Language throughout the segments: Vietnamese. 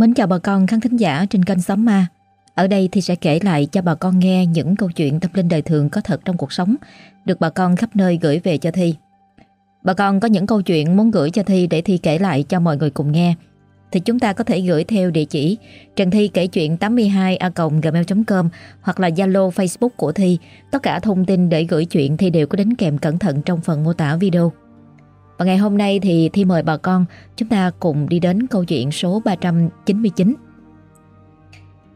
Mến chào bà con khán thính giả trên kênh Xóm Ma. Ở đây thì sẽ kể lại cho bà con nghe những câu chuyện tâm linh đời thường có thật trong cuộc sống, được bà con khắp nơi gửi về cho Thi. Bà con có những câu chuyện muốn gửi cho Thi để Thi kể lại cho mọi người cùng nghe thì chúng ta có thể gửi theo địa chỉ Trần Thi kể chuyện 82 a gmail.com hoặc là Zalo Facebook của Thi. Tất cả thông tin để gửi chuyện thì đều có đính kèm cẩn thận trong phần mô tả video. Và ngày hôm nay thì Thi mời bà con chúng ta cùng đi đến câu chuyện số 399.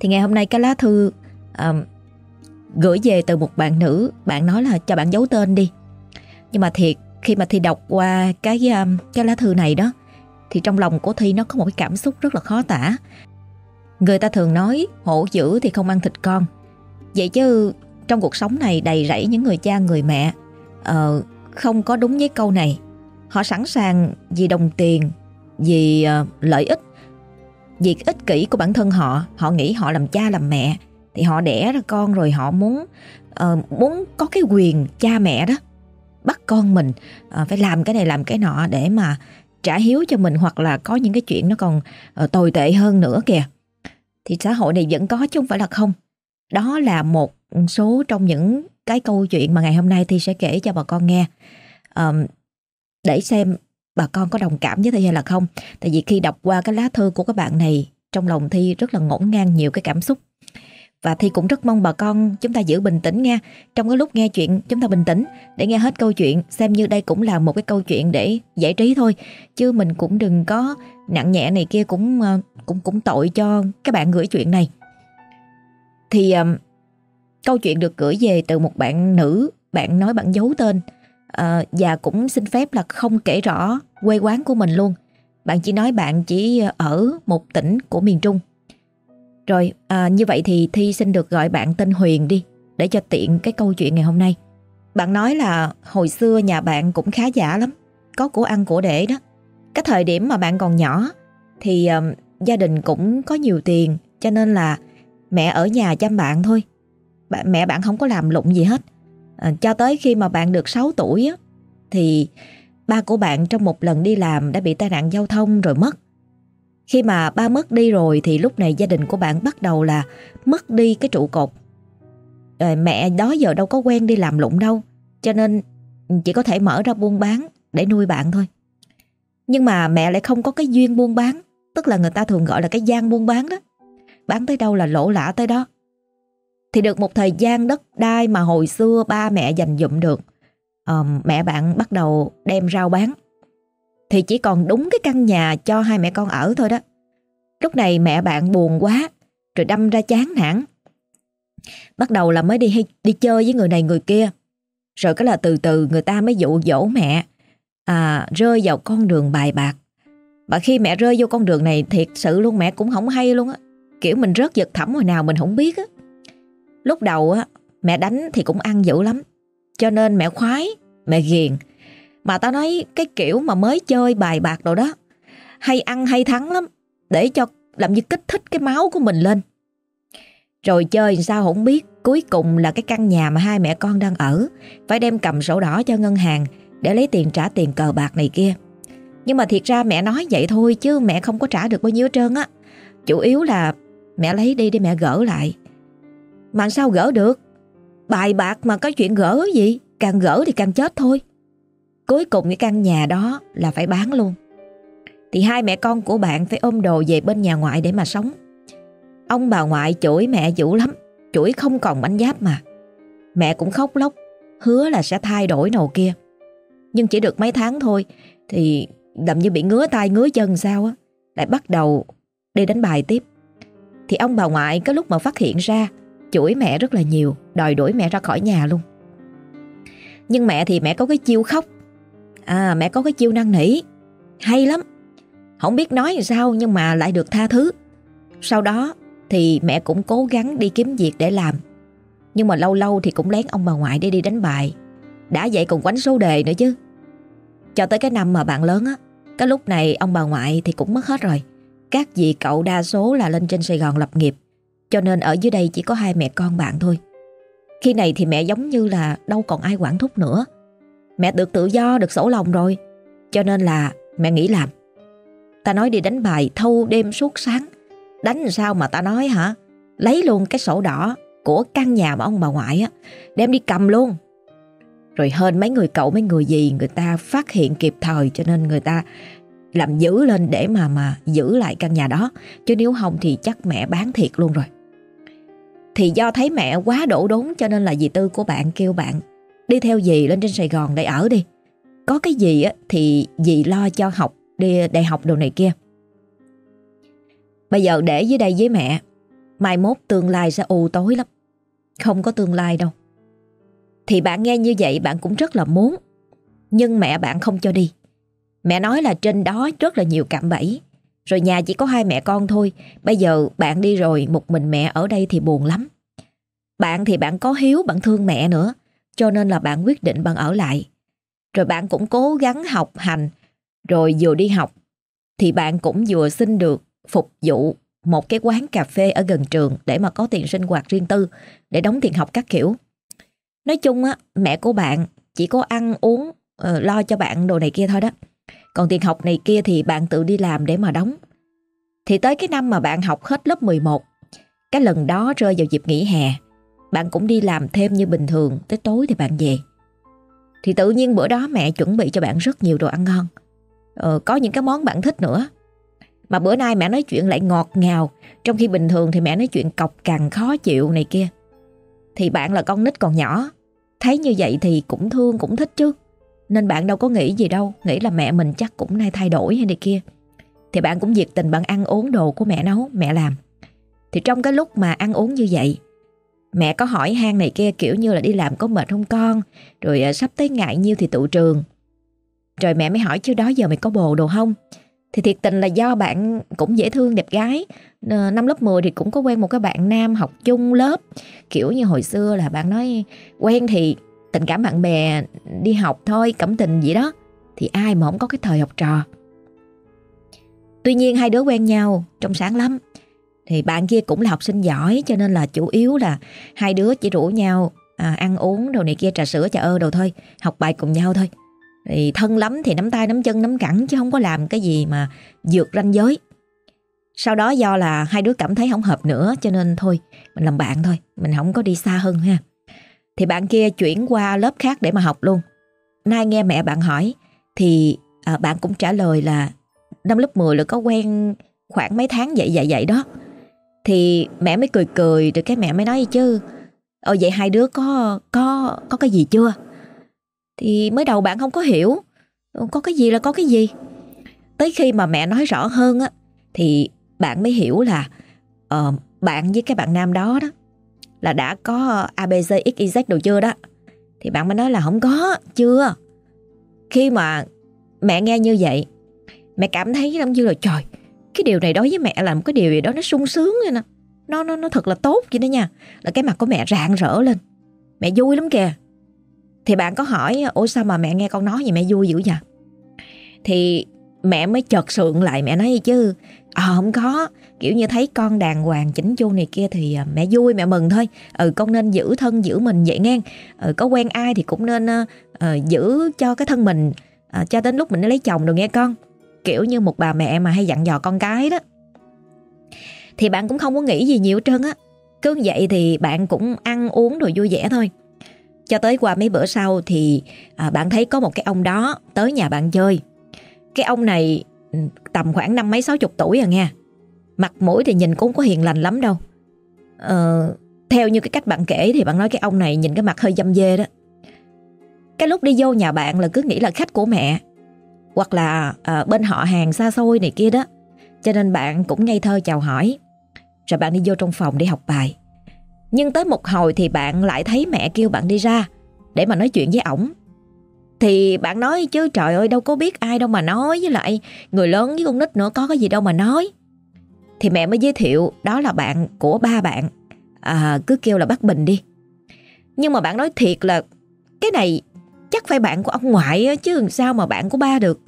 Thì ngày hôm nay cái lá thư um, gửi về từ một bạn nữ, bạn nói là cho bạn giấu tên đi. Nhưng mà thiệt khi mà Thi đọc qua cái um, cái lá thư này đó thì trong lòng của Thi nó có một cái cảm xúc rất là khó tả. Người ta thường nói hổ dữ thì không ăn thịt con. Vậy chứ trong cuộc sống này đầy rẫy những người cha người mẹ uh, không có đúng với câu này Họ sẵn sàng vì đồng tiền, vì uh, lợi ích, vì ích kỷ của bản thân họ, họ nghĩ họ làm cha làm mẹ thì họ đẻ ra con rồi họ muốn uh, muốn có cái quyền cha mẹ đó bắt con mình uh, phải làm cái này làm cái nọ để mà trả hiếu cho mình hoặc là có những cái chuyện nó còn uh, tồi tệ hơn nữa kìa. Thì xã hội này vẫn có chứ không phải là không. Đó là một số trong những cái câu chuyện mà ngày hôm nay thì sẽ kể cho bà con nghe. Um, để xem bà con có đồng cảm với Thi hay là không. Tại vì khi đọc qua cái lá thư của các bạn này, trong lòng Thi rất là ngổn ngang nhiều cái cảm xúc. Và Thi cũng rất mong bà con chúng ta giữ bình tĩnh nha. Trong cái lúc nghe chuyện chúng ta bình tĩnh để nghe hết câu chuyện, xem như đây cũng là một cái câu chuyện để giải trí thôi. Chứ mình cũng đừng có nặng nhẹ này kia cũng ờ, cũng cũng tội cho các bạn gửi chuyện này. Thì um, câu chuyện được gửi về từ một bạn nữ, bạn nói bạn giấu tên à, và cũng xin phép là không kể rõ quê quán của mình luôn. Bạn chỉ nói bạn chỉ ở một tỉnh của miền Trung. Rồi à, như vậy thì Thi xin được gọi bạn tên Huyền đi để cho tiện cái câu chuyện ngày hôm nay. Bạn nói là hồi xưa nhà bạn cũng khá giả lắm, có của ăn của để đó. Cái thời điểm mà bạn còn nhỏ thì um, gia đình cũng có nhiều tiền cho nên là mẹ ở nhà chăm bạn thôi. Mẹ bạn không có làm lụng gì hết. À, cho tới khi mà bạn được 6 tuổi á, thì ba của bạn trong một lần đi làm đã bị tai nạn giao thông rồi mất. Khi mà ba mất đi rồi thì lúc này gia đình của bạn bắt đầu là mất đi cái trụ cột. À, mẹ đó giờ đâu có quen đi làm lụng đâu, cho nên chỉ có thể mở ra buôn bán để nuôi bạn thôi. Nhưng mà mẹ lại không có cái duyên buôn bán, tức là người ta thường gọi là cái gian buôn bán đó. Bán tới đâu là lỗ lã tới đó. Thì được một thời gian đất đai mà hồi xưa ba mẹ dành dụm được. À, Mẹ bạn bắt đầu đem rau bán. Thì chỉ còn đúng cái căn nhà cho hai mẹ con ở thôi đó. Lúc này mẹ bạn buồn quá Rồi đâm ra chán nản. Bắt đầu là mới đi đi chơi với người này người kia. Rồi cái là từ từ người ta mới dụ dỗ mẹ à, Rơi vào con đường bài bạc. Và khi mẹ rơi vô con đường này Thiệt sự luôn mẹ cũng không hay luôn á. Kiểu mình rớt giật thẳm hồi nào mình không biết á. Lúc đầu á, mẹ đánh thì cũng ăn dữ lắm. Cho nên mẹ khoái, Mẹ ghiền. Mà tao nói cái kiểu mà mới chơi bài bạc đồ đó, Hay ăn hay thắng lắm, Để cho làm như kích thích cái máu của mình lên. Rồi chơi sao không biết, Cuối cùng là cái căn nhà mà hai mẹ con đang ở, Phải đem cầm sổ đỏ cho ngân hàng Để lấy tiền trả tiền cờ bạc này kia. Nhưng mà thiệt ra mẹ nói vậy thôi Chứ mẹ không có trả được bao nhiêu hết trơn á. Chủ yếu là mẹ lấy đi để mẹ gỡ lại mà sao gỡ được? Bài bạc mà có chuyện gỡ gì? Càng gỡ thì càng chết thôi. Cuối cùng cái căn nhà đó là phải bán luôn. Thì hai mẹ con của bạn Phải ôm đồ về bên nhà ngoại để mà sống. Ông bà ngoại chửi mẹ dữ lắm, Chửi không còn bánh giáp mà. Mẹ cũng khóc lóc, Hứa là sẽ thay đổi nầu kia. Nhưng chỉ được mấy tháng thôi, Thì làm như bị ngứa tay ngứa chân sao á, Lại bắt đầu đi đánh bài tiếp. Thì ông bà ngoại có lúc mà phát hiện ra chửi mẹ rất là nhiều, đòi đuổi mẹ ra khỏi nhà luôn. Nhưng mẹ thì mẹ có cái chiêu khóc. À mẹ có cái chiêu năn nỉ. Hay lắm. Không biết nói sao nhưng mà lại được tha thứ. Sau đó thì mẹ cũng cố gắng đi kiếm việc để làm. Nhưng mà lâu lâu thì cũng lén ông bà ngoại để đi đánh bài. Đã vậy còn quánh số đề nữa chứ. Cho tới cái năm mà bạn lớn á, cái lúc này ông bà ngoại thì cũng mất hết rồi. Các dì cậu đa số là lên trên Sài Gòn lập nghiệp. Cho nên ở dưới đây chỉ có hai mẹ con bạn thôi. Khi này thì mẹ giống như là đâu còn ai quản thúc nữa. Mẹ được tự do, được sổ lòng rồi. Cho nên là mẹ nghĩ làm. Ta nói đi đánh bài thâu đêm suốt sáng. Đánh sao mà ta nói hả? Lấy luôn cái sổ đỏ Của căn nhà mà ông bà ngoại á Đem đi cầm luôn. Rồi hơn mấy người cậu mấy người gì Người ta phát hiện kịp thời Cho nên người ta làm giữ lên để mà mà giữ lại căn nhà đó. Chứ nếu không thì chắc mẹ bán thiệt luôn rồi thì do thấy mẹ quá đổ đốn cho nên là dì tư của bạn kêu bạn, đi theo dì lên trên Sài Gòn để ở đi. Có cái gì á thì dì lo cho học đi, đại học đồ này kia. Bây giờ để dưới đây với mẹ, mai mốt tương lai sẽ u tối lắm, không có tương lai đâu. Thì bạn nghe như vậy bạn cũng rất là muốn, nhưng mẹ bạn không cho đi. Mẹ nói là trên đó rất là nhiều cạm bẫy. Rồi nhà chỉ có hai mẹ con thôi. Bây giờ bạn đi rồi, một mình mẹ ở đây thì buồn lắm. Bạn thì bạn có hiếu, bạn thương mẹ nữa. Cho nên là bạn quyết định bạn ở lại. Rồi bạn cũng cố gắng học hành. Rồi vừa đi học thì bạn cũng vừa xin được phục vụ một cái quán cà phê ở gần trường để mà có tiền sinh hoạt riêng tư, để đóng tiền học các kiểu. Nói chung á, mẹ của bạn chỉ có ăn uống, uh, lo cho bạn đồ này kia thôi đó. Còn tiền học này kia thì bạn tự đi làm để mà đóng. Thì tới cái năm mà bạn học hết lớp 11, cái lần đó rơi vào dịp nghỉ hè, bạn cũng đi làm thêm như bình thường, tới tối thì bạn về. Thì tự nhiên bữa đó mẹ chuẩn bị cho bạn rất nhiều đồ ăn ngon. Ờ, có những cái món bạn thích nữa. Mà bữa nay mẹ nói chuyện lại ngọt ngào, trong khi bình thường thì mẹ nói chuyện cọc cằn khó chịu này kia. Thì bạn là con nít còn nhỏ, thấy như vậy thì cũng thương cũng thích chứ. Nên bạn đâu có nghĩ gì đâu, Nghĩ là mẹ mình chắc cũng nay thay đổi hay này kia. Thì bạn cũng nhiệt tình bạn ăn uống đồ của mẹ nấu, Mẹ làm. Thì trong cái lúc mà ăn uống như vậy, Mẹ có hỏi hang này kia kiểu như là đi làm có mệt không con, Rồi à, sắp tới ngại nhiêu thì tụ trường. Rồi mẹ mới hỏi chứ đó giờ mày có bồ đồ không? Thì thiệt tình là do bạn cũng dễ thương, đẹp gái. Năm lớp 10 thì cũng có quen một cái bạn nam học chung lớp. Kiểu như hồi xưa là bạn nói quen thì tình cảm bạn bè đi học thôi cảm tình gì đó thì ai mà không có cái thời học trò. Tuy nhiên hai đứa quen nhau trong sáng lắm thì bạn kia cũng là học sinh giỏi cho nên là chủ yếu là hai đứa chỉ rủ nhau à, ăn uống đồ này kia trà sữa trà ơ đồ thôi học bài cùng nhau thôi. Thì thân lắm thì nắm tay nắm chân nắm cẳng chứ không có làm cái gì mà vượt ranh giới. Sau đó do là hai đứa cảm thấy không hợp nữa cho nên thôi mình làm bạn thôi mình không có đi xa hơn ha thì bạn kia chuyển qua lớp khác để mà học luôn. Nay nghe mẹ bạn hỏi thì à, bạn cũng trả lời là năm lớp 10 là có quen khoảng mấy tháng vậy vậy vậy đó. Thì mẹ mới cười cười rồi cái mẹ mới nói chứ Ờ vậy hai đứa có có có cái gì chưa? Thì mới đầu bạn không có hiểu Có cái gì là có cái gì Tới khi mà mẹ nói rõ hơn á Thì bạn mới hiểu là uh, Bạn với cái bạn nam đó đó là đã có ờ, ABC XYZ đồ chưa đó? Thì bạn mới nói là không có, chưa. Khi mà mẹ nghe như vậy, mẹ cảm thấy giống như là, trời, cái điều này đối với mẹ là một cái điều gì đó nó sung sướng vậy nè. Nó nó nó thật là tốt vậy đó nha. Là cái mặt của mẹ rạng rỡ lên. Mẹ vui lắm kìa. Thì bạn có hỏi, ủa, sao mà mẹ nghe con nói vậy? Mẹ vui dữ vậy? Thì mẹ mới chợt sượng lại, mẹ nói chứ Ờ không có. Kiểu như thấy con đàng hoàng chỉnh chu này kia Thì à, mẹ vui mẹ mừng thôi. Ừ con nên giữ thân giữ mình vậy nghe. Ừ, Có quen ai thì cũng nên uh, giữ cho cái thân mình uh, Cho đến lúc mình lấy chồng rồi nghe con. Kiểu như một bà mẹ mà hay dặn dò con cái đó. Thì bạn cũng không có nghĩ gì nhiều trơn á. Cứ vậy thì bạn cũng ăn uống rồi vui vẻ thôi. Cho tới qua mấy bữa sau thì à, bạn thấy có một cái ông đó tới nhà bạn chơi. Cái ông này tầm khoảng năm mấy sáu chục tuổi à nghe. Mặt mũi thì nhìn cũng có hiền lành lắm đâu. Ờ, Theo như cái cách bạn kể thì bạn nói cái ông này nhìn cái mặt hơi dâm dê đó. Cái lúc đi vô nhà bạn là cứ nghĩ là khách của mẹ Hoặc là à, bên họ hàng xa xôi này kia đó. Cho nên bạn cũng ngây thơ chào hỏi. Rồi bạn đi vô trong phòng để học bài. Nhưng tới một hồi thì bạn lại thấy mẹ kêu bạn đi ra Để mà nói chuyện với ổng thì bạn nói chứ trời ơi đâu có biết ai đâu mà nói. Với lại người lớn với con nít nữa có cái gì đâu mà nói. Thì mẹ mới giới thiệu đó là bạn của ba bạn. À, Cứ kêu là bác Bình đi. Nhưng mà bạn nói thiệt là Cái này chắc phải bạn của ông ngoại chứ sao mà bạn của ba được.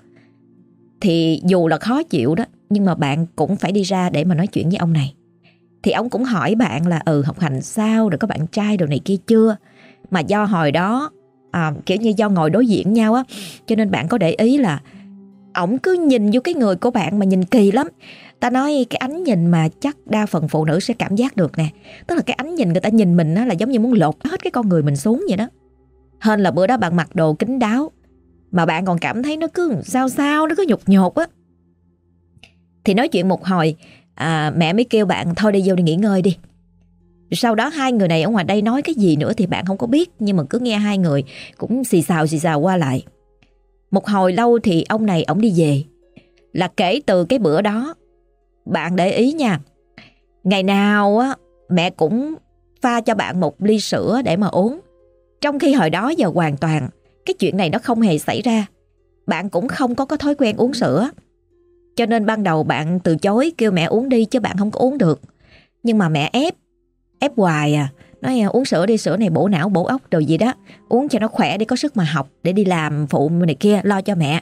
Thì dù là khó chịu đó Nhưng mà bạn cũng phải đi ra để mà nói chuyện với ông này. Thì ông cũng hỏi bạn là Ừ học hành sao Rồi có bạn trai đồ này kia chưa? Mà do hồi đó à, kiểu như do ngồi đối diện nhau á. Cho nên bạn có để ý là ổng cứ nhìn vô cái người của bạn mà nhìn kỳ lắm. Ta nói cái ánh nhìn mà chắc đa phần phụ nữ sẽ cảm giác được nè. Tức là cái ánh nhìn người ta nhìn mình á là giống như muốn lột hết cái con người mình xuống vậy đó. Hên là bữa đó bạn mặc đồ kín đáo mà bạn còn cảm thấy nó cứ sao sao nó cứ nhục nhột á. Thì nói chuyện một hồi à, mẹ mới kêu bạn thôi đi vô đi nghỉ ngơi đi sau đó hai người này ở ngoài đây nói cái gì nữa thì bạn không có biết nhưng mà cứ nghe hai người cũng xì xào xì xào qua lại. Một hồi lâu thì ông này ổng đi về. Là kể từ cái bữa đó bạn để ý nha. Ngày nào á mẹ cũng pha cho bạn một ly sữa để mà uống. Trong khi hồi đó giờ hoàn toàn cái chuyện này nó không hề xảy ra. Bạn cũng không có cái thói quen uống sữa. Cho nên ban đầu bạn từ chối kêu mẹ uống đi chứ bạn không có uống được. Nhưng mà mẹ ép, ép hoài à. Nói à, uống sữa đi, sữa này bổ não, bổ óc đồ gì đó. Uống cho nó khỏe để có sức mà học, để đi làm phụ này kia, lo cho mẹ.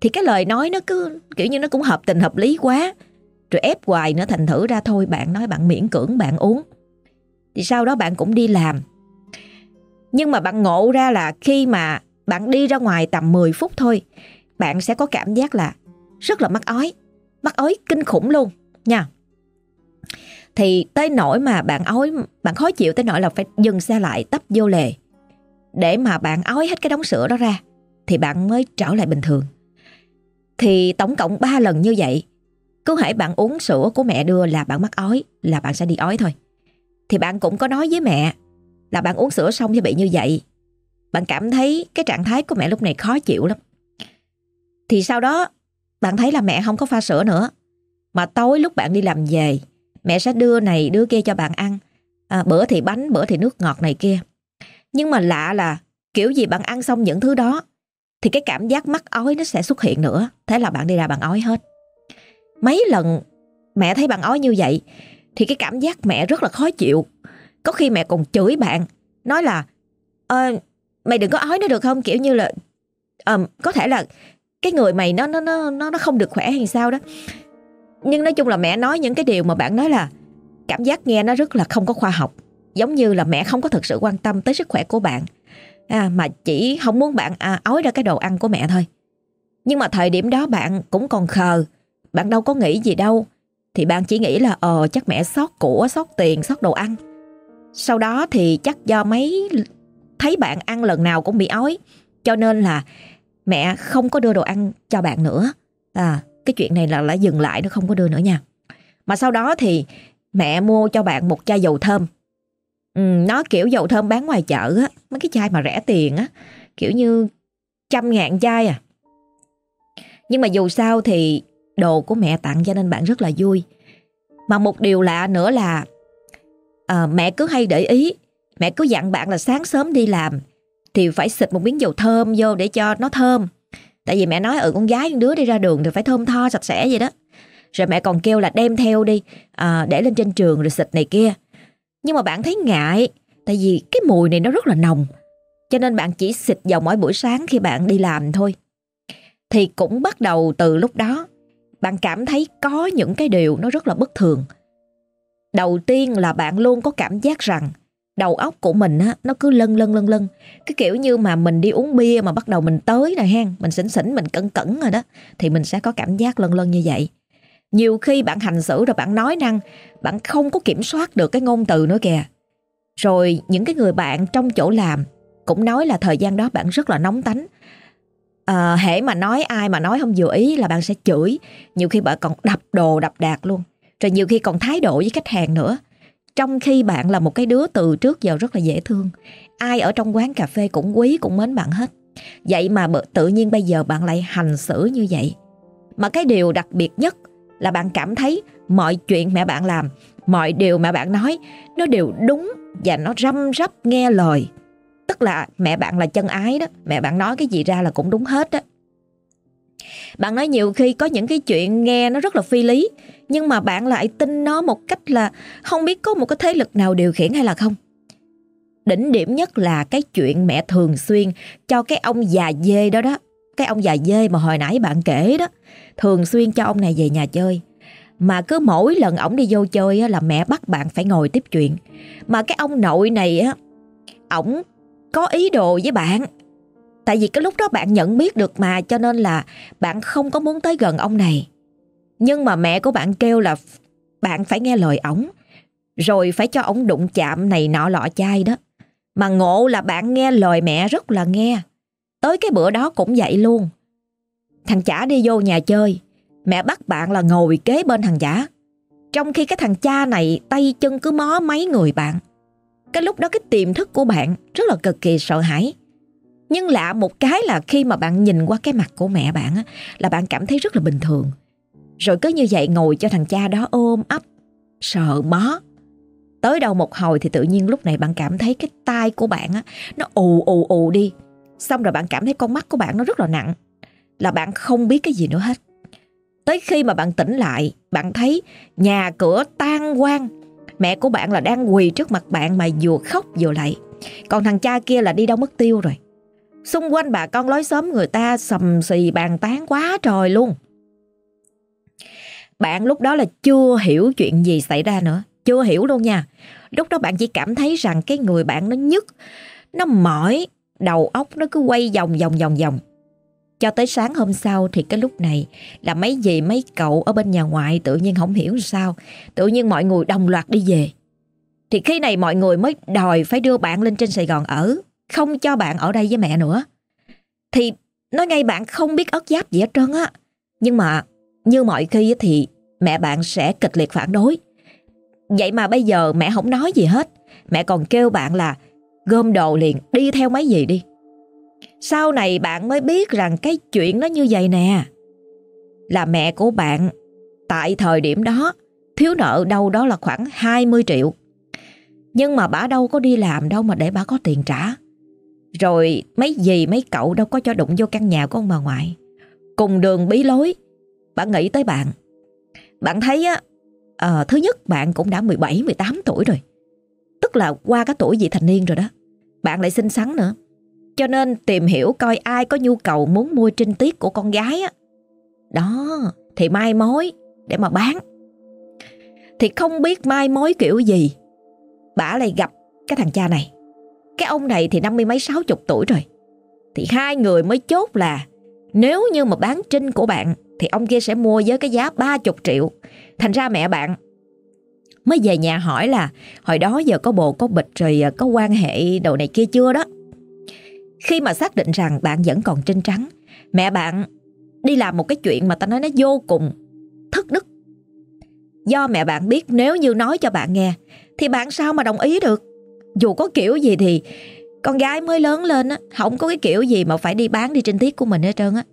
Thì cái lời nói nó cứ kiểu như nó cũng hợp tình hợp lý quá. Rồi ép hoài nữa thành thử ra thôi bạn nói bạn miễn cưỡng bạn uống. Thì sau đó bạn cũng đi làm. Nhưng mà bạn ngộ ra là khi mà bạn đi ra ngoài tầm 10 phút thôi, bạn sẽ có cảm giác là rất là mắc ói, mắc ói kinh khủng luôn nha. Thì tới nỗi mà bạn ói, bạn khó chịu tới nỗi là phải dừng xe lại tấp vô lề để mà bạn ói hết cái đống sữa đó ra thì bạn mới trở lại bình thường. Thì tổng cộng 3 lần như vậy, cứ hãy bạn uống sữa của mẹ đưa là bạn mắc ói, là bạn sẽ đi ói thôi. Thì bạn cũng có nói với mẹ là bạn uống sữa xong thì bị như vậy. Bạn cảm thấy cái trạng thái của mẹ lúc này khó chịu lắm. Thì sau đó bạn thấy là mẹ không có pha sữa nữa. Mà tối lúc bạn đi làm về, mẹ sẽ đưa này đưa kia cho bạn ăn. À, bữa thì bánh, bữa thì nước ngọt này kia. Nhưng mà lạ là kiểu gì bạn ăn xong những thứ đó thì cái cảm giác mắc ói nó sẽ xuất hiện nữa. Thế là bạn đi ra bạn ói hết. Mấy lần mẹ thấy bạn ói như vậy thì cái cảm giác mẹ rất là khó chịu. Có khi mẹ còn chửi bạn, nói là à, mày đừng có ói nữa được không? Kiểu như là à, có thể là cái người mày nó nó nó nó nó không được khỏe hay sao đó nhưng nói chung là mẹ nói những cái điều mà bạn nói là cảm giác nghe nó rất là không có khoa học. Giống như là mẹ không có thực sự quan tâm tới sức khỏe của bạn. À, mà chỉ không muốn bạn à, ói ra cái đồ ăn của mẹ thôi. Nhưng mà thời điểm đó bạn cũng còn khờ. Bạn đâu có nghĩ gì đâu. Thì bạn chỉ nghĩ là ờ chắc mẹ sót của sót tiền sót đồ ăn. Sau đó thì chắc do mấy thấy bạn ăn lần nào cũng bị ói. Cho nên là mẹ không có đưa đồ ăn cho bạn nữa. À cái chuyện này là đã dừng lại nó không có đưa nữa nha. Mà sau đó thì mẹ mua cho bạn một chai dầu thơm. Ừ, nó kiểu dầu thơm bán ngoài chợ á mấy cái chai mà rẻ tiền á kiểu như trăm ngàn chai à. Nhưng mà dù sao thì đồ của mẹ tặng cho nên bạn rất là vui. Mà một điều lạ nữa là à, mẹ cứ hay để ý mẹ cứ dặn bạn là sáng sớm đi làm thì phải xịt một miếng dầu thơm vô để cho nó thơm. Tại vì mẹ nói ừ con gái con đứa đi ra đường thì phải thơm tho sạch sẽ vậy đó. Rồi mẹ còn kêu là đem theo đi à, để lên trên trường rồi xịt này kia. Nhưng mà bạn thấy ngại tại vì cái mùi này nó rất là nồng. Cho nên bạn chỉ xịt vào mỗi buổi sáng khi bạn đi làm thôi. Thì cũng bắt đầu từ lúc đó bạn cảm thấy có những cái điều nó rất là bất thường. Đầu tiên là bạn luôn có cảm giác rằng đầu óc của mình á nó cứ lân lân lân lân. Cái kiểu như mà mình đi uống bia mà bắt đầu mình tới nè hen mình xỉn xỉn mình cẩn cẩn rồi đó thì mình sẽ có cảm giác lân lân như vậy. Nhiều khi bạn hành xử rồi bạn nói năng bạn không có kiểm soát được cái ngôn từ nữa kìa. Rồi những cái người bạn trong chỗ làm cũng nói là thời gian đó bạn rất là nóng tánh. À, hễ mà nói ai mà nói không vừa ý là bạn sẽ chửi. Nhiều khi bạn còn đập đồ đập đạc luôn. Rồi nhiều khi còn thái độ với khách hàng nữa trong khi bạn là một cái đứa từ trước giờ rất là dễ thương, Ai ở trong quán cà phê cũng quý, cũng mến bạn hết. Vậy mà tự nhiên bây giờ bạn lại hành xử như vậy. Mà cái điều đặc biệt nhất là bạn cảm thấy mọi chuyện mẹ bạn làm, Mọi điều mẹ bạn nói, Nó đều đúng và nó răm rắp nghe lời. Tức là mẹ bạn là chân ái đó, Mẹ bạn nói cái gì ra là cũng đúng hết đó bạn nói nhiều khi có những cái chuyện nghe nó rất là phi lý, Nhưng mà bạn lại tin nó một cách là Không biết có một cái thế lực nào điều khiển hay là không. Đỉnh điểm nhất là cái chuyện mẹ thường xuyên cho cái ông già dê đó đó, Cái ông già dê mà hồi nãy bạn kể đó, Thường xuyên cho ông này về nhà chơi. Mà cứ mỗi lần ổng đi vô chơi là mẹ bắt bạn phải ngồi tiếp chuyện. Mà cái ông nội này á, Ổng có ý đồ với bạn. Tại vì cái lúc đó bạn nhận biết được mà, cho nên là bạn không có muốn tới gần ông này. Nhưng mà mẹ của bạn kêu là bạn phải nghe lời ổng. Rồi phải cho ổng đụng chạm này nọ lọ chai đó. Mà ngộ là bạn nghe lời mẹ rất là nghe. Tới cái bữa đó cũng vậy luôn. Thằng chả đi vô nhà chơi. Mẹ bắt bạn là ngồi kế bên thằng chả. Trong khi cái thằng cha này tay chân cứ mó mấy người bạn. Cái lúc đó cái tiềm thức của bạn rất là cực kỳ sợ hãi. Nhưng lạ một cái là khi mà bạn nhìn qua cái mặt của mẹ bạn á, là bạn cảm thấy rất là bình thường. Rồi cứ như vậy ngồi cho thằng cha đó ôm ấp, sợ mó. Tới đầu một hồi thì tự nhiên lúc này bạn cảm thấy cái tai của bạn á, nó ù ù ù đi. Xong rồi bạn cảm thấy con mắt của bạn nó rất là nặng. Là bạn không biết cái gì nữa hết. Tới khi mà bạn tỉnh lại, bạn thấy nhà cửa tan quang. Mẹ của bạn là đang quỳ trước mặt bạn mà vừa khóc vừa lạy. Còn thằng cha kia là đi đâu mất tiêu rồi. Xung quanh bà con lối xóm người ta sầm xì bàn tán quá trời luôn. Bạn lúc đó là chưa hiểu chuyện gì xảy ra nữa. Chưa hiểu luôn nha. Lúc đó bạn chỉ cảm thấy rằng cái người bạn nó nhức, nó mỏi, đầu óc nó cứ quay vòng vòng vòng vòng. Cho tới sáng hôm sau thì cái lúc này là mấy dì mấy cậu ở bên nhà ngoại tự nhiên không hiểu sao. Tự nhiên mọi người đồng loạt đi về. Thì khi này mọi người mới đòi phải đưa bạn lên trên Sài Gòn ở. Không cho bạn ở đây với mẹ nữa. Thì nói ngay bạn không biết ớt giáp gì hết trơn á. Nhưng mà như mọi khi thì mẹ bạn sẽ kịch liệt phản đối. Vậy mà bây giờ mẹ không nói gì hết. Mẹ còn kêu bạn là gom đồ liền, đi theo mấy gì đi. Sau này bạn mới biết rằng cái chuyện nó như vậy nè. Là mẹ của bạn tại thời điểm đó thiếu nợ đâu đó là khoảng 20 triệu. Nhưng mà bà đâu có đi làm đâu mà để bà có tiền trả. Rồi mấy dì mấy cậu đâu có cho đụng vô căn nhà của ông bà ngoại. Cùng đường bí lối, bà nghĩ tới bạn. Bạn thấy á, à, thứ nhất bạn cũng đã 17, 18 tuổi rồi. Tức là qua cái tuổi vị thành niên rồi đó. Bạn lại xinh xắn nữa. Cho nên tìm hiểu coi ai có nhu cầu muốn mua trinh tiết của con gái á. Đó, thì mai mối để mà bán. Thì không biết mai mối kiểu gì. Bà lại gặp cái thằng cha này. Cái ông này thì năm mươi mấy sáu chục tuổi rồi. Thì hai người mới chốt là nếu như mà bán trinh của bạn thì ông kia sẽ mua với cái giá ba chục triệu. Thành ra mẹ bạn mới về nhà hỏi là hồi đó giờ có bồ có bịch rồi à, có quan hệ đầu này kia chưa đó. Khi mà xác định rằng bạn vẫn còn trinh trắng, mẹ bạn đi làm một cái chuyện mà ta nói nó vô cùng thất đức. Do mẹ bạn biết nếu như nói cho bạn nghe thì bạn sao mà đồng ý được. Dù có kiểu gì thì con gái mới lớn lên á, không có cái kiểu gì mà phải đi bán đi trên tiết của mình hết trơn á.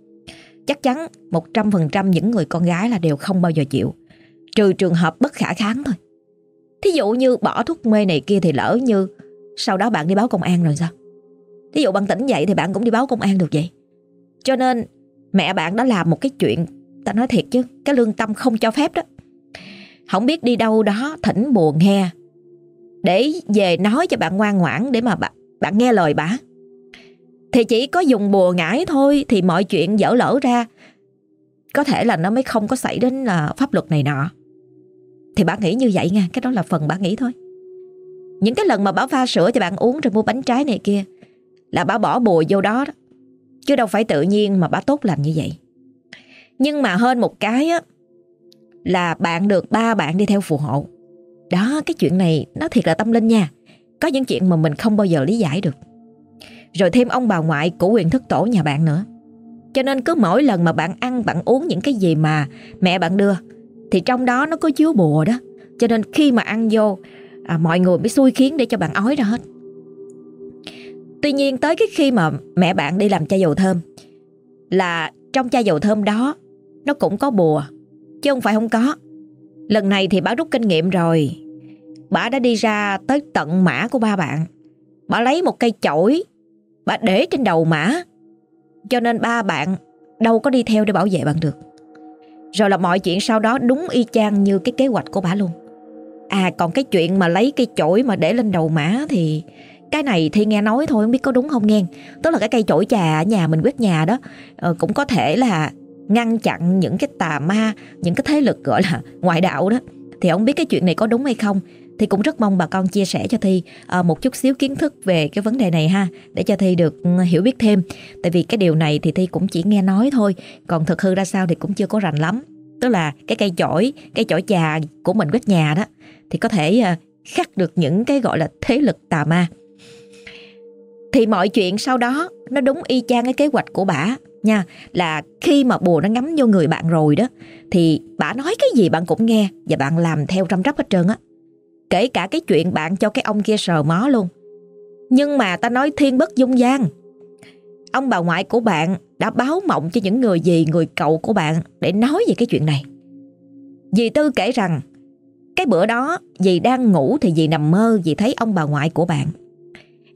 Chắc chắn 100% những người con gái là đều không bao giờ chịu. Trừ trường hợp bất khả kháng thôi. Thí dụ như bỏ thuốc mê này kia thì lỡ như sau đó bạn đi báo công an rồi sao? Thí dụ bạn tỉnh dậy thì bạn cũng đi báo công an được vậy. Cho nên mẹ bạn đã làm một cái chuyện ta nói thiệt chứ cái lương tâm không cho phép đó. Không biết đi đâu đó thỉnh bùa nghe để về nói cho bạn ngoan ngoãn để mà bạn, bạn nghe lời bà. Thì chỉ có dùng bùa ngải thôi thì mọi chuyện dở lỡ ra có thể là nó mới không có xảy đến là pháp luật này nọ. Thì bà nghĩ như vậy nha, cái đó là phần bà nghĩ thôi. Những cái lần mà bà pha sữa cho bạn uống rồi mua bánh trái này kia là bà bỏ bùa vô đó, đó. Chứ đâu phải tự nhiên mà bà tốt làm như vậy. Nhưng mà hơn một cái á là bạn được ba bạn đi theo phù hộ. Đó, cái chuyện này nó thiệt là tâm linh nha. Có những chuyện mà mình không bao giờ lý giải được. Rồi thêm ông bà ngoại của quyền thức tổ nhà bạn nữa. Cho nên cứ mỗi lần mà bạn ăn, bạn uống những cái gì mà mẹ bạn đưa thì trong đó nó có chứa bùa đó. Cho nên khi mà ăn vô à, mọi người mới xui khiến để cho bạn ói ra hết. Tuy nhiên tới cái khi mà mẹ bạn đi làm chai dầu thơm là trong chai dầu thơm đó nó cũng có bùa chứ không phải không có. Lần này thì bà rút kinh nghiệm rồi. Bà đã đi ra tới tận mã của ba bạn. Bà lấy một cây chổi, bà để trên đầu mã. Cho nên ba bạn đâu có đi theo để bảo vệ bạn được. Rồi là mọi chuyện sau đó đúng y chang như cái kế hoạch của bà luôn. À còn cái chuyện mà lấy cây chổi mà để lên đầu mã thì cái này thì nghe nói thôi không biết có đúng không nghe. Tức là cái cây chổi trà ở nhà mình quét nhà đó ờ, cũng có thể là ngăn chặn những cái tà ma, những cái thế lực gọi là ngoại đạo đó. Thì ông biết cái chuyện này có đúng hay không? Thì cũng rất mong bà con chia sẻ cho Thi ờ, một chút xíu kiến thức về cái vấn đề này ha Để cho Thi được ừ, hiểu biết thêm. Tại vì cái điều này thì Thi cũng chỉ nghe nói thôi Còn thực hư ra sao thì cũng chưa có rành lắm. Tức là cái cây chổi, cây chổi trà của mình quét nhà đó Thì có thể ờ, khắc được những cái gọi là thế lực tà ma. Thì mọi chuyện sau đó nó đúng y chang cái kế hoạch của bà nha Là khi mà bùa nó ngắm vô người bạn rồi đó Thì bà nói cái gì bạn cũng nghe Và bạn làm theo răm rắp hết trơn á Kể cả cái chuyện bạn cho cái ông kia sờ mó luôn Nhưng mà ta nói thiên bất dung gian Ông bà ngoại của bạn đã báo mộng cho những người gì người cậu của bạn để nói về cái chuyện này. Dì Tư kể rằng, cái bữa đó dì đang ngủ thì dì nằm mơ dì thấy ông bà ngoại của bạn.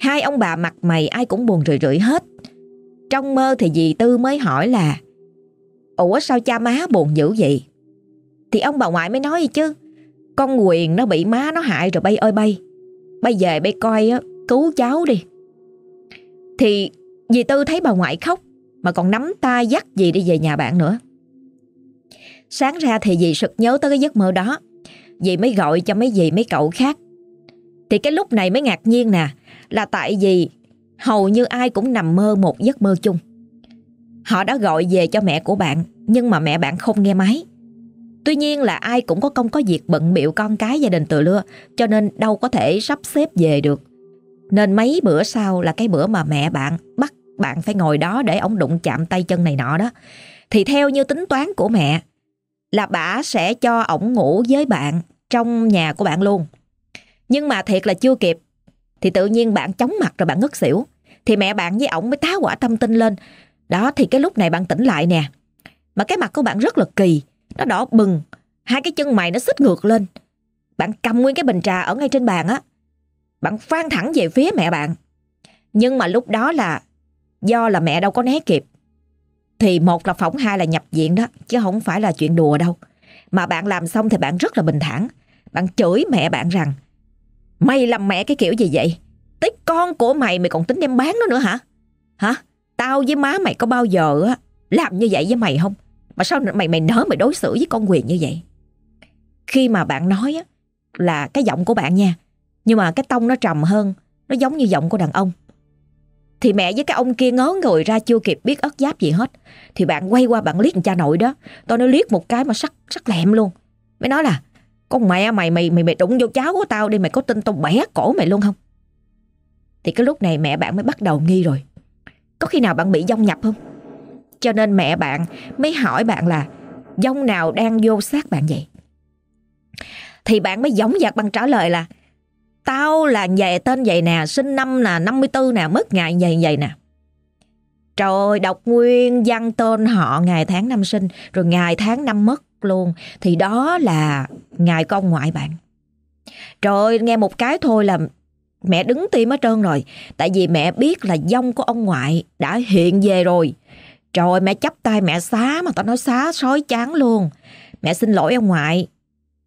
Hai ông bà mặt mày ai cũng buồn rười rượi hết. Trong mơ thì dì Tư mới hỏi là, Ủa sao cha má buồn dữ vậy? Thì ông bà ngoại mới nói gì chứ, Con quyền nó bị má nó hại rồi bay ơi bay Bay về bay coi á, Cứu cháu đi Thì Dì Tư thấy bà ngoại khóc, mà còn nắm tay dắt dì đi về nhà bạn nữa. Sáng ra thì dì sực nhớ tới cái giấc mơ đó. Dì mới gọi cho mấy dì mấy cậu khác. Thì cái lúc này mới ngạc nhiên nè là tại vì hầu như ai cũng nằm mơ một giấc mơ chung. Họ đã gọi về cho mẹ của bạn, nhưng mà mẹ bạn không nghe máy. Tuy nhiên là ai cũng có công có việc bận biệu con cái gia đình từ lưa, cho nên đâu có thể sắp xếp về được. Nên mấy bữa sau là cái bữa mà mẹ bạn bắt bạn phải ngồi đó để ông đụng chạm tay chân này nọ đó. Thì theo như tính toán của mẹ, là bà sẽ cho ổng ngủ với bạn trong nhà của bạn luôn. Nhưng mà thiệt là chưa kịp thì tự nhiên bạn chóng mặt rồi bạn ngất xỉu. Thì mẹ bạn với ổng mới tá quả tâm tinh lên. Đó, thì cái lúc này bạn tỉnh lại nè. Mà cái mặt của bạn rất là kỳ. Nó đỏ bừng. Hai cái chân mày nó xích ngược lên. Bạn cầm nguyên cái bình trà ở ngay trên bàn á. Bạn phan thẳng về phía mẹ bạn. Nhưng mà lúc đó là Do là mẹ đâu có né kịp Thì một là phỏng, hai là nhập viện đó, Chứ không phải là chuyện đùa đâu Mà bạn làm xong thì bạn rất là bình thản Bạn chửi mẹ bạn rằng Mày làm mẹ cái kiểu gì vậy? Tới con của mày mày còn tính đem bán nó nữa hả? Hả? Tao với má mày có bao giờ á làm như vậy với mày không? Mà sao mày mày nỡ mày đối xử với con quyền như vậy? Khi mà bạn nói á Là cái giọng của bạn nha, Nhưng mà cái tông nó trầm hơn, Nó giống như giọng của đàn ông. Thì mẹ với cái ông kia ngớ người ra chưa kịp biết ớt giáp gì hết, Thì bạn quay qua bạn liếc cha nội đó Tôi nó liếc một cái mà sắc sắc lẹm luôn. Mới nói là con mẹ mày mày mày mày đụng vô cháu của tao đi Mày có tin tao bẻ cổ mày luôn không? Thì cái lúc này mẹ bạn mới bắt đầu nghi rồi. Có khi nào bạn bị dông nhập không? Cho nên mẹ bạn mới hỏi bạn là Dông nào đang vô sát bạn vậy? Thì bạn mới giống dạc bằng trả lời là Tao là về tên vậy nè, sinh năm là 54 nè, mất ngày vậy vậy nè. Trời ơi đọc nguyên văn tên họ ngày tháng năm sinh, rồi ngày tháng năm mất luôn. Thì đó là ngài con ngoại bạn. Trời nghe một cái thôi là mẹ đứng tim hết trơn rồi. Tại vì mẹ biết là dông của ông ngoại đã hiện về rồi. Trời mẹ chắp tay, mẹ xá mà tao nói xá sói chán luôn. Mẹ xin lỗi ông ngoại.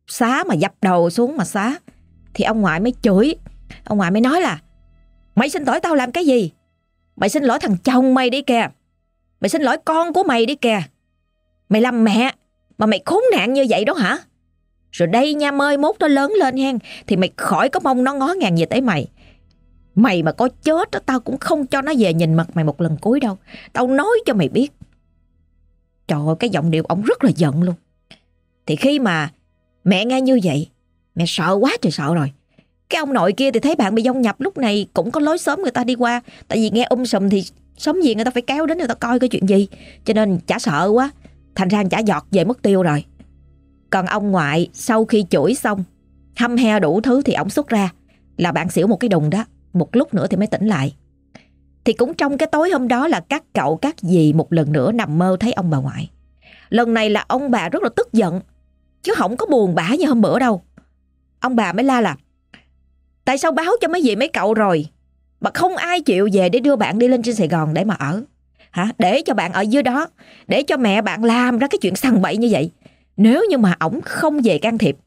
Xá mà dập đầu xuống mà xá. Thì ông ngoại mới chửi Ông ngoại mới nói là, Mày xin lỗi tao làm cái gì Mày xin lỗi thằng chồng mày đi kìa Mày xin lỗi con của mày đi kìa Mày làm mẹ mà mày khốn nạn như vậy đó hả Rồi đây nha mơi mốt nó lớn lên hen Thì mày khỏi có mong nó ngó ngàng gì tới mày Mày mà có chết đó, Tao cũng không cho nó về nhìn mặt mày một lần cuối đâu Tao nói cho mày biết Trời ơi cái giọng điệu ông rất là giận luôn Thì khi mà mẹ nghe như vậy Mẹ sợ quá trời sợ rồi. Cái ông nội kia thì thấy bạn bị dông nhập lúc này cũng có lối sớm người ta đi qua. Tại vì nghe um sùm thì sớm gì người ta phải kéo đến người ta coi cái chuyện gì. Cho nên chả sợ quá. Thành ra chả giọt về mất tiêu rồi. Còn ông ngoại sau khi chửi xong, hăm he đủ thứ thì ông xuất ra là bạn xỉu một cái đùng đó. Một lúc nữa thì mới tỉnh lại. Thì cũng trong cái tối hôm đó là các cậu các dì một lần nữa nằm mơ thấy ông bà ngoại. Lần này là ông bà rất là tức giận. Chứ không có buồn bã như hôm bữa đâu. Ông bà mới la là Tại sao báo cho mấy dì mấy cậu rồi Mà không ai chịu về để đưa bạn đi lên trên Sài Gòn để mà ở Hả? Để cho bạn ở dưới đó Để cho mẹ bạn làm ra cái chuyện sằng bậy như vậy Nếu như mà ổng không về can thiệp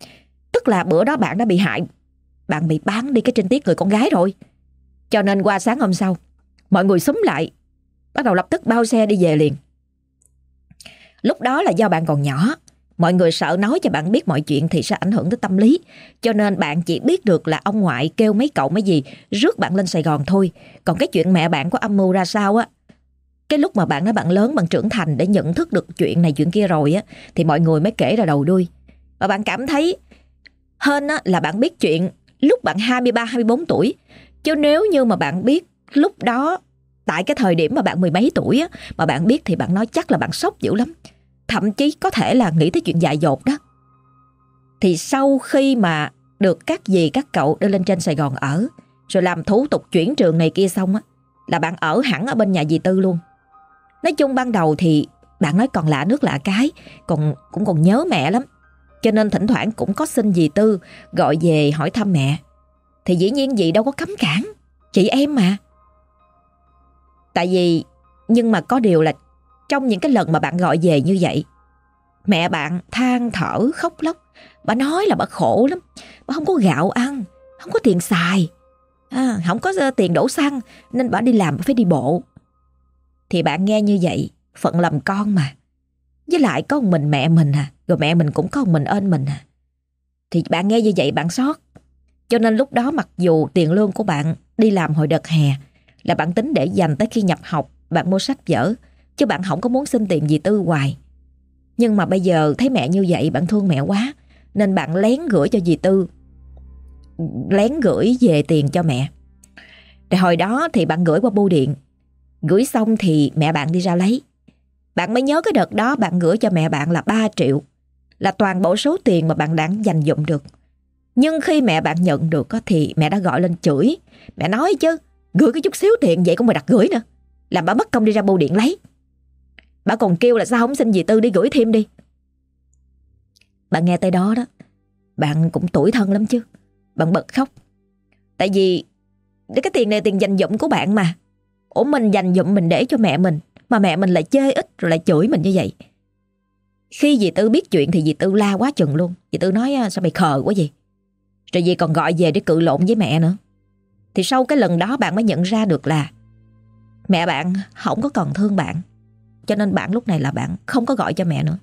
Tức là bữa đó bạn đã bị hại Bạn bị bán đi cái trinh tiết người con gái rồi Cho nên qua sáng hôm sau Mọi người súng lại Bắt đầu lập tức bao xe đi về liền Lúc đó là do bạn còn nhỏ Mọi người sợ nói cho bạn biết mọi chuyện thì sẽ ảnh hưởng tới tâm lý. Cho nên bạn chỉ biết được là ông ngoại kêu mấy cậu mấy gì rước bạn lên Sài Gòn thôi. Còn cái chuyện mẹ bạn có âm mưu ra sao á, cái lúc mà bạn nói bạn lớn, bạn trưởng thành để nhận thức được chuyện này chuyện kia rồi á, thì mọi người mới kể ra đầu đuôi. Và bạn cảm thấy hơn á, là bạn biết chuyện lúc bạn 23, 24 tuổi. Chứ nếu như mà bạn biết lúc đó tại cái thời điểm mà bạn mười mấy tuổi á, mà bạn biết thì bạn nói chắc là bạn sốc dữ lắm. Thậm chí có thể là nghĩ tới chuyện dại dột đó. Thì sau khi mà được các dì các cậu đưa lên trên Sài Gòn ở, rồi làm thủ tục chuyển trường này kia xong á, là bạn ở hẳn ở bên nhà dì Tư luôn. Nói chung ban đầu thì bạn nói còn lạ nước lạ cái, còn cũng còn nhớ mẹ lắm. Cho nên thỉnh thoảng cũng có xin dì Tư gọi về hỏi thăm mẹ. Thì dĩ nhiên dì đâu có cấm cản, chị em mà. Tại vì, nhưng mà có điều là trong những cái lần mà bạn gọi về như vậy, mẹ bạn than thở khóc lóc. Bà nói là bà khổ lắm, bà không có gạo ăn, không có tiền xài, à, không có ờ, tiền đổ xăng nên bà đi làm bà phải đi bộ. Thì bạn nghe như vậy, phận làm con mà. Với lại có một mình mẹ mình à, rồi mẹ mình cũng có một mình ơn mình à. Thì bạn nghe như vậy bạn sót. Cho nên lúc đó mặc dù tiền lương của bạn đi làm hồi đợt hè là bạn tính để dành tới khi nhập học, bạn mua sách vở, chứ bạn không có muốn xin tiền gì tư hoài. Nhưng mà bây giờ thấy mẹ như vậy bạn thương mẹ quá, nên bạn lén gửi cho dì Tư. Lén gửi về tiền cho mẹ. Rồi hồi đó thì bạn gửi qua bưu điện. Gửi xong thì mẹ bạn đi ra lấy. Bạn mới nhớ cái đợt đó bạn gửi cho mẹ bạn là 3 triệu. Là toàn bộ số tiền mà bạn đã dành dụm được. Nhưng khi mẹ bạn nhận được thì mẹ đã gọi lên chửi. Mẹ nói chứ, gửi cái chút xíu tiền vậy cũng mà đặt gửi nữa. Làm bà mất công đi ra bưu điện lấy. Bà còn kêu là sao không xin dì Tư đi gửi thêm đi. Bạn nghe tới đó đó, bạn cũng tuổi thân lắm chứ. Bạn bật khóc. Tại vì cái tiền này tiền dành dụm của bạn mà. Ủa, mình dành dụm mình để cho mẹ mình, Mà mẹ mình lại chê ít rồi lại chửi mình như vậy. Khi dì Tư biết chuyện Thì dì Tư la quá chừng luôn. Dì Tư nói à, sao mày khờ quá gì Rồi dì còn gọi về để cự lộn với mẹ nữa. Thì sau cái lần đó bạn mới nhận ra được là Mẹ bạn không có còn thương bạn. Cho nên bạn lúc này là bạn không có gọi cho mẹ nữa.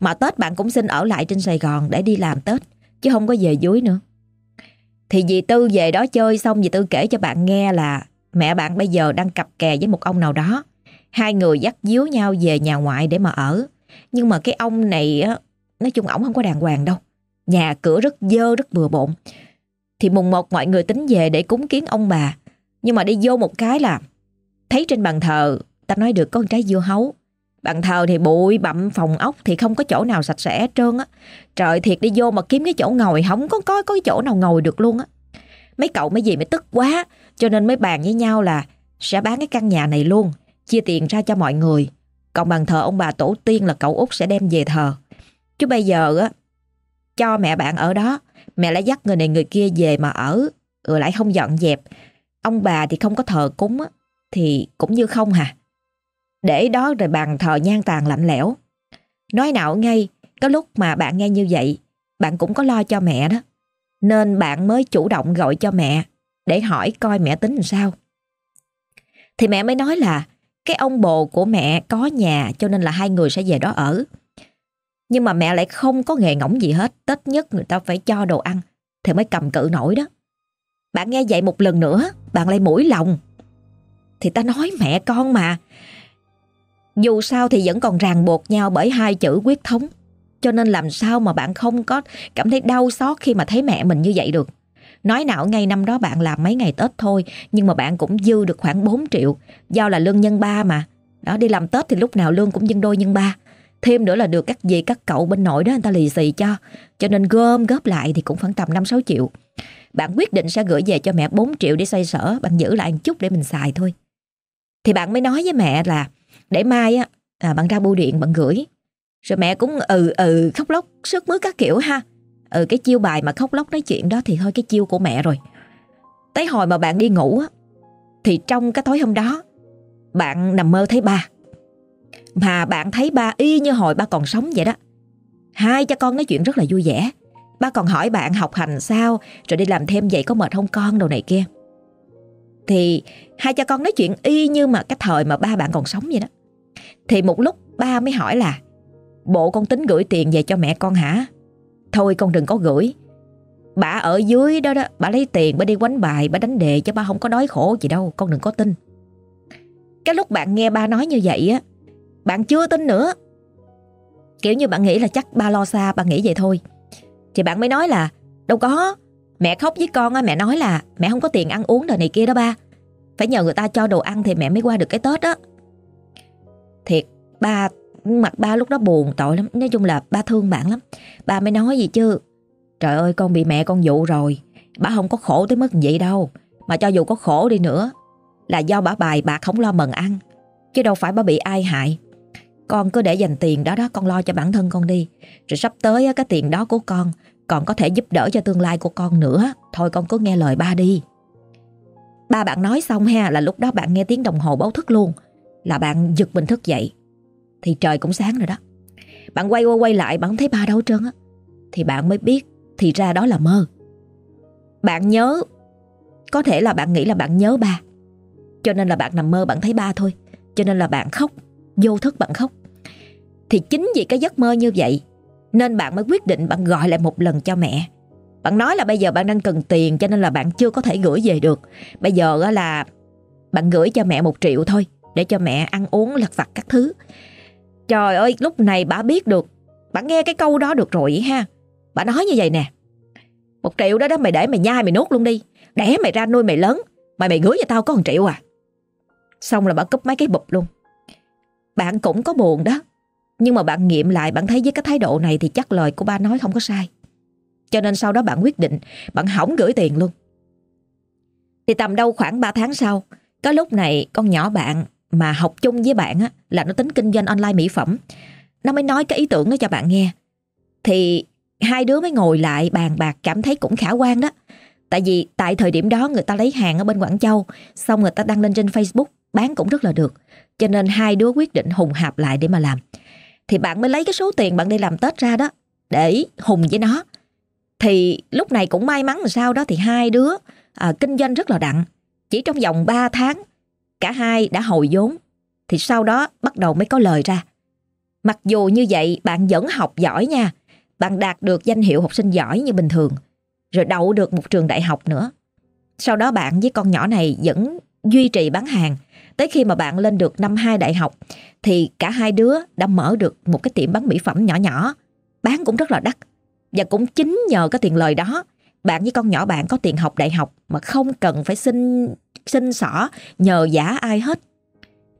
Mà Tết bạn cũng xin ở lại trên Sài Gòn Để đi làm Tết, Chứ không có về dưới nữa. Thì dì Tư về đó chơi xong, dì Tư kể cho bạn nghe là Mẹ bạn bây giờ đang cặp kè với một ông nào đó. Hai người dắt díu nhau về nhà ngoại để mà ở. Nhưng mà cái ông này á, nói chung ổng không có đàng hoàng đâu. Nhà cửa rất dơ, rất bừa bộn. Thì mùng một mọi người tính về để cúng kiến ông bà. Nhưng mà đi vô một cái là thấy trên bàn thờ ta nói được có một trái dưa hấu. Bàn thờ thì bụi bặm phòng ốc thì không có chỗ nào sạch sẽ hết trơn á. Trời thiệt đi vô mà kiếm cái chỗ ngồi không có có có cái chỗ nào ngồi được luôn á. Mấy cậu mấy gì mới tức quá cho nên mới bàn với nhau là Sẽ bán cái căn nhà này luôn, Chia tiền ra cho mọi người. Còn bàn thờ ông bà tổ tiên là cậu út sẽ đem về thờ. Chứ bây giờ á, Cho mẹ bạn ở đó, Mẹ lại dắt người này người kia về mà ở Rồi lại không dọn dẹp. Ông bà thì không có thờ cúng á, Thì cũng như không hà. Để đó rồi bàn thờ nhan tàn lạnh lẽo. Nói nào ngay Có lúc mà bạn nghe như vậy, Bạn cũng có lo cho mẹ đó. Nên bạn mới chủ động gọi cho mẹ để hỏi coi mẹ tính làm sao. Thì mẹ mới nói là cái ông bồ của mẹ có nhà cho nên là hai người sẽ về đó ở. Nhưng mà mẹ lại không có nghề ngỗng gì hết. Tết nhất người ta phải cho đồ ăn thì mới cầm cự nổi đó. Bạn nghe vậy một lần nữa, bạn lại mũi lòng. Thì ta nói mẹ con mà. Dù sao thì vẫn còn ràng buộc nhau bởi hai chữ quyết thống. Cho nên làm sao mà bạn không có cảm thấy đau xót khi mà thấy mẹ mình như vậy được. Nói nào ngay năm đó bạn làm mấy ngày Tết thôi Nhưng mà bạn cũng dư được khoảng 4 triệu. Do là lương nhân ba mà. Đó đi làm Tết thì lúc nào lương cũng nhân đôi nhân ba. Thêm nữa là được các dì các cậu bên nội đó người ta lì xì cho. Cho nên gom góp lại thì cũng khoảng tầm 5-6 triệu. Bạn quyết định sẽ gửi về cho mẹ 4 triệu để xoay sở. Bạn giữ lại một chút để mình xài thôi. Thì bạn mới nói với mẹ là Để mai á à, bạn ra bưu điện bạn gửi. Rồi mẹ cũng ừ ừ khóc lóc sức mướt các kiểu ha. Ừ cái chiêu bài mà khóc lóc nói chuyện đó thì thôi, cái chiêu của mẹ rồi. Tới hồi mà bạn đi ngủ á, Thì trong cái tối hôm đó, Bạn nằm mơ thấy ba. Mà bạn thấy ba y như hồi ba còn sống vậy đó. Hai cha con nói chuyện rất là vui vẻ. Ba còn hỏi bạn học hành sao, Rồi đi làm thêm vậy có mệt không con, đồ này kia. Thì hai cha con nói chuyện y như mà cái thời mà ba bạn còn sống vậy đó. Thì một lúc ba mới hỏi là, Bộ con tính gửi tiền về cho mẹ con hả? Thôi, con đừng có gửi. Bà ở dưới đó đó Bà lấy tiền bà đi quánh bài Bà đánh đề cho ba không có đói khổ gì đâu, Con đừng có tin. Cái lúc bạn nghe ba nói như vậy á, Bạn chưa tin nữa. Kiểu như bạn nghĩ là chắc ba lo xa Bạn nghĩ vậy thôi. Thì bạn mới nói là, Đâu có, Mẹ khóc với con á, Mẹ nói là mẹ không có tiền ăn uống đời này kia đó ba. Phải nhờ người ta cho đồ ăn Thì mẹ mới qua được cái Tết á. Thiệt, ba Mặt ba lúc đó buồn tội lắm. Nói chung là ba thương bạn lắm. Ba mới nói gì chứ? Trời ơi, con bị mẹ con dụ rồi. Bà không có khổ tới mức vậy đâu. Mà cho dù có khổ đi nữa, Là do bà bài bà không lo mần ăn. Chứ đâu phải bà bị ai hại. Con cứ để dành tiền đó đó, Con lo cho bản thân con đi. Rồi sắp tới cái tiền đó của con Còn có thể giúp đỡ cho tương lai của con nữa. Thôi con cứ nghe lời ba đi. Ba bạn nói xong ha, Là lúc đó bạn nghe tiếng đồng hồ báo thức luôn. Là bạn giật mình thức dậy. Thì trời cũng sáng rồi đó Bạn quay qua quay lại bạn không thấy ba đâu trơn á Thì bạn mới biết thì ra đó là mơ. Bạn nhớ, có thể là bạn nghĩ là bạn nhớ ba, cho nên là bạn nằm mơ bạn thấy ba thôi, cho nên là bạn khóc, vô thức bạn khóc. Thì chính vì cái giấc mơ như vậy, nên bạn mới quyết định bạn gọi lại một lần cho mẹ. Bạn nói là bây giờ bạn đang cần tiền cho nên là bạn chưa có thể gửi về được. Bây giờ là bạn gửi cho mẹ một triệu thôi để cho mẹ ăn uống lặt vặt các thứ. Trời ơi, lúc này bà biết được, bà nghe cái câu đó được rồi ha. Bà nói như vậy nè. Một triệu đó đó mày để mày nhai mày nuốt luôn đi. Đẻ mày ra nuôi mày lớn. Mày mày gửi cho tao có một triệu à. Xong là bà cúp mấy cái bụp luôn. Bạn cũng có buồn đó. Nhưng mà bạn nghiệm lại bạn thấy với cái thái độ này Thì chắc lời của ba nói không có sai. Cho nên sau đó bạn quyết định Bạn hỏng gửi tiền luôn. Thì tầm đâu khoảng 3 tháng sau Có lúc này con nhỏ bạn mà học chung với bạn á, là nó tính kinh doanh online mỹ phẩm Nó mới nói cái ý tưởng đó cho bạn nghe Thì Hai đứa mới ngồi lại bàn bạc cảm thấy cũng khả quan đó. Tại vì tại thời điểm đó người ta lấy hàng ở bên Quảng Châu, xong người ta đăng lên trên Facebook, bán cũng rất là được. Cho nên hai đứa quyết định hùng hạp lại để mà làm. Thì bạn mới lấy cái số tiền bạn đi làm Tết ra đó, để hùng với nó. Thì lúc này cũng may mắn là sao đó thì hai đứa à, kinh doanh rất là đặng. Chỉ trong vòng 3 tháng, cả hai đã hồi vốn. Thì sau đó bắt đầu mới có lời ra. Mặc dù như vậy bạn vẫn học giỏi nha, bạn đạt được danh hiệu học sinh giỏi như bình thường, rồi đậu được một trường đại học nữa. Sau đó bạn với con nhỏ này vẫn duy trì bán hàng. Tới khi mà bạn lên được năm 2 đại học thì cả hai đứa đã mở được một cái tiệm bán mỹ phẩm nhỏ nhỏ, bán cũng rất là đắt. Và cũng chính nhờ cái tiền lời đó, bạn với con nhỏ bạn có tiền học đại học mà không cần phải xin xin xỏ nhờ giả ai hết.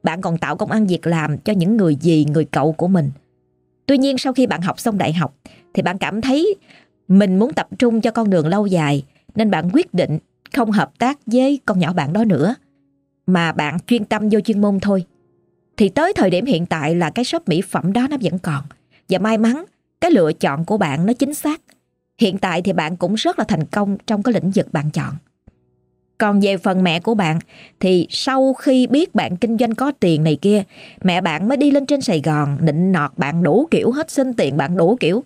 Bạn còn tạo công ăn việc làm cho những người dì, người cậu của mình. Tuy nhiên sau khi bạn học xong đại học thì bạn cảm thấy mình muốn tập trung cho con đường lâu dài nên bạn quyết định không hợp tác với con nhỏ bạn đó nữa mà bạn chuyên tâm vô chuyên môn thôi. Thì tới thời điểm hiện tại là cái shop mỹ phẩm đó nó vẫn còn và may mắn cái lựa chọn của bạn nó chính xác. Hiện tại thì bạn cũng rất là thành công trong cái lĩnh vực bạn chọn. Còn về phần mẹ của bạn thì sau khi biết bạn kinh doanh có tiền này kia, mẹ bạn mới đi lên trên Sài Gòn nịnh nọt bạn đủ kiểu hết xin tiền bạn đủ kiểu.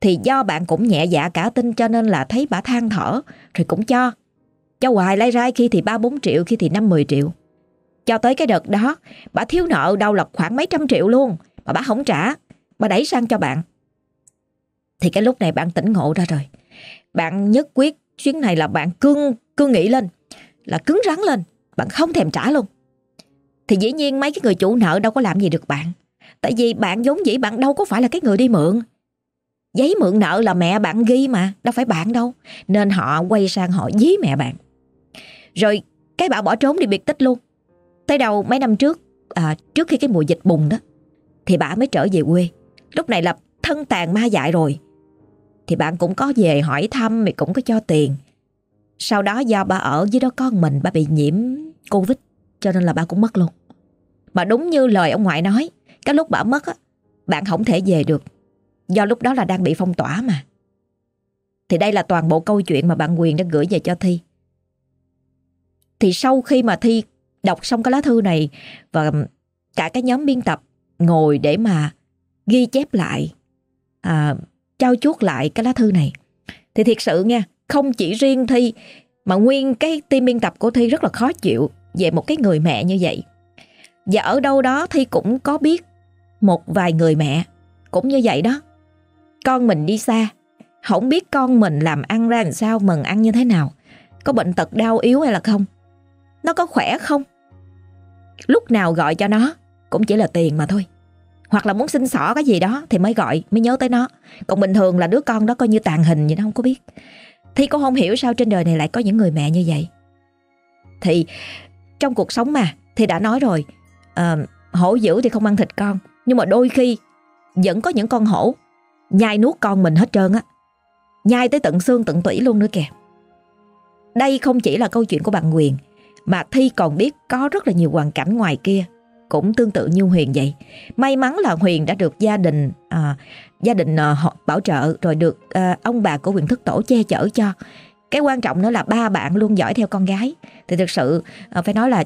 Thì do bạn cũng nhẹ dạ cả tin cho nên là thấy bà than thở rồi cũng cho. Cho hoài lai rai khi thì 3-4 triệu khi thì 5-10 triệu. Cho tới cái đợt đó, bà thiếu nợ đâu là khoảng mấy trăm triệu luôn mà bà không trả, bà đẩy sang cho bạn. Thì cái lúc này bạn tỉnh ngộ ra rồi. Bạn nhất quyết chuyến này là bạn cương cương nghĩ lên là cứng rắn lên, bạn không thèm trả luôn. Thì dĩ nhiên mấy cái người chủ nợ đâu có làm gì được bạn. Tại vì bạn giống dĩ bạn đâu có phải là cái người đi mượn. Giấy mượn nợ là mẹ bạn ghi mà, đâu phải bạn đâu. Nên họ quay sang họ dí mẹ bạn. Rồi cái bảo bỏ trốn đi biệt tích luôn. Tới đầu mấy năm trước, à, trước khi cái mùa dịch bùng đó, thì bà mới trở về quê. Lúc này là thân tàn ma dại rồi. Thì bạn cũng có về hỏi thăm, mày cũng có cho tiền. Sau đó do bà ở với đó con mình bà bị nhiễm Covid cho nên là bà cũng mất luôn. Mà đúng như lời ông ngoại nói, cái lúc bà mất á, bạn không thể về được. Do lúc đó là đang bị phong tỏa mà. Thì đây là toàn bộ câu chuyện mà bạn Quyền đã gửi về cho Thi. Thì sau khi mà Thi đọc xong cái lá thư này và cả cái nhóm biên tập ngồi để mà ghi chép lại, à, trao chuốt lại cái lá thư này. Thì thiệt sự nha, không chỉ riêng Thi mà nguyên cái team biên tập của Thi rất là khó chịu về một cái người mẹ như vậy. Và ở đâu đó Thi cũng có biết một vài người mẹ cũng như vậy đó. Con mình đi xa, không biết con mình làm ăn ra làm sao, mừng ăn như thế nào. Có bệnh tật đau yếu hay là không? Nó có khỏe không? Lúc nào gọi cho nó cũng chỉ là tiền mà thôi. Hoặc là muốn xin xỏ cái gì đó thì mới gọi, mới nhớ tới nó. Còn bình thường là đứa con đó coi như tàn hình vậy nó không có biết. Thì cô không hiểu sao trên đời này lại có những người mẹ như vậy. Thì trong cuộc sống mà, thì đã nói rồi, uh, hổ dữ thì không ăn thịt con. Nhưng mà đôi khi vẫn có những con hổ nhai nuốt con mình hết trơn á. Nhai tới tận xương tận tủy luôn nữa kìa. Đây không chỉ là câu chuyện của bạn Quyền, mà Thi còn biết có rất là nhiều hoàn cảnh ngoài kia cũng tương tự như Huyền vậy. May mắn là Huyền đã được gia đình à, gia đình à, bảo trợ rồi được à, ông bà của Huyền Thức Tổ che chở cho. Cái quan trọng nữa là ba bạn luôn dõi theo con gái. Thì thực sự à, phải nói là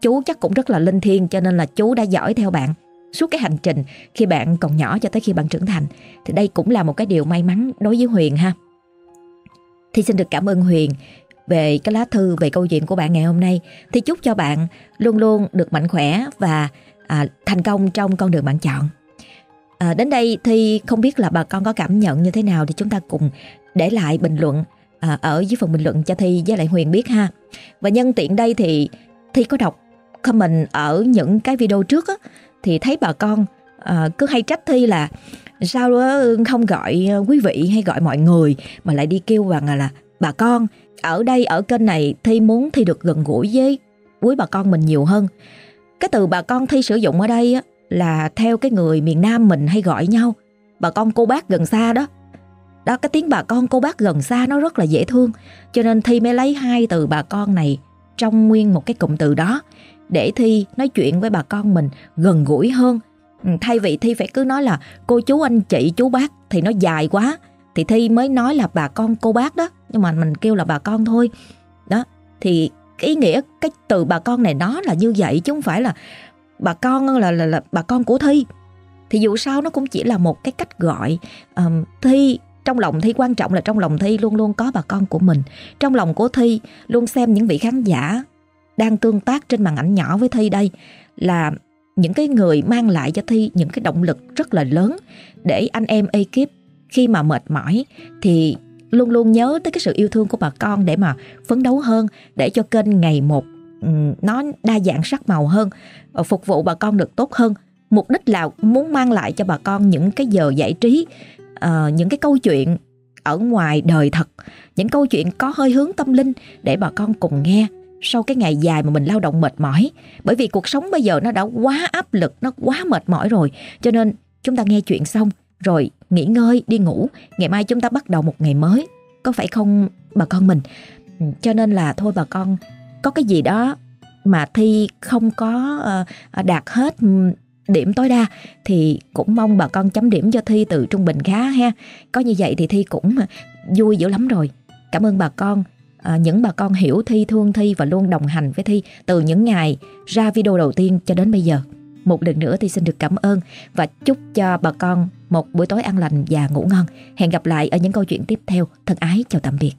chú chắc cũng rất là linh thiêng cho nên là chú đã dõi theo bạn suốt cái hành trình khi bạn còn nhỏ cho tới khi bạn trưởng thành. Thì đây cũng là một cái điều may mắn đối với Huyền ha. Thì xin được cảm ơn Huyền về cái lá thư về câu chuyện của bạn ngày hôm nay thì chúc cho bạn luôn luôn được mạnh khỏe và à, thành công trong con đường bạn chọn. À, đến đây thì không biết là bà con có cảm nhận như thế nào thì chúng ta cùng để lại bình luận à, ở dưới phần bình luận cho Thi với lại Huyền biết ha. Và nhân tiện đây thì Thi có đọc comment ở những cái video trước á, thì thấy bà con à, cứ hay trách Thi là sao không gọi à, quý vị hay gọi mọi người mà lại đi kêu bằng là, là bà con ở đây ở kênh này Thi muốn Thi được gần gũi với quý bà con mình nhiều hơn. Cái từ bà con Thi sử dụng ở đây á, là theo cái người miền Nam mình hay gọi nhau. Bà con cô bác gần xa đó. Đó cái tiếng bà con cô bác gần xa nó rất là dễ thương. Cho nên Thi mới lấy hai từ bà con này trong nguyên một cái cụm từ đó để Thi nói chuyện với bà con mình gần gũi hơn. Ừ, thay vì Thi phải cứ nói là cô chú anh chị chú bác thì nó dài quá thì Thi mới nói là bà con cô bác đó. Nhưng mà mình kêu là bà con thôi. Đó thì ý nghĩa cái từ bà con này nó là như vậy chứ không phải là bà con là là, là bà con của Thi. Thì dù sao nó cũng chỉ là một cái cách gọi. Um, Thi trong lòng Thi quan trọng là trong lòng Thi luôn luôn có bà con của mình. Trong lòng của Thi luôn xem những vị khán giả đang tương tác trên màn ảnh nhỏ với Thi đây là những cái người mang lại cho Thi những cái động lực rất là lớn để anh em ekip khi mà mệt mỏi thì luôn luôn nhớ tới cái sự yêu thương của bà con để mà phấn đấu hơn để cho kênh ngày một ừ, nó đa dạng sắc màu hơn ờ, phục vụ bà con được tốt hơn. Mục đích là muốn mang lại cho bà con những cái giờ giải trí uh, những cái câu chuyện ở ngoài đời thật những câu chuyện có hơi hướng tâm linh để bà con cùng nghe sau cái ngày dài mà mình lao động mệt mỏi. Bởi vì cuộc sống bây giờ nó đã quá áp lực nó quá mệt mỏi rồi cho nên chúng ta nghe chuyện xong rồi nghỉ ngơi, đi ngủ, ngày mai chúng ta bắt đầu một ngày mới. Có phải không bà con mình? Ừ, cho nên là thôi bà con có cái gì đó mà Thi không có ờ, ờ, đạt hết ừ, điểm tối đa thì cũng mong bà con chấm điểm cho Thi từ trung bình khá ha. Có như vậy thì Thi cũng ờ, vui dữ lắm rồi. Cảm ơn bà con, à, những bà con hiểu Thi, thương Thi và luôn đồng hành với Thi từ những ngày ra video đầu tiên cho đến bây giờ. Một lần nữa thì xin được cảm ơn và chúc cho bà con một buổi tối an lành và ngủ ngon. Hẹn gặp lại ở những câu chuyện tiếp theo. Thân ái, chào tạm biệt.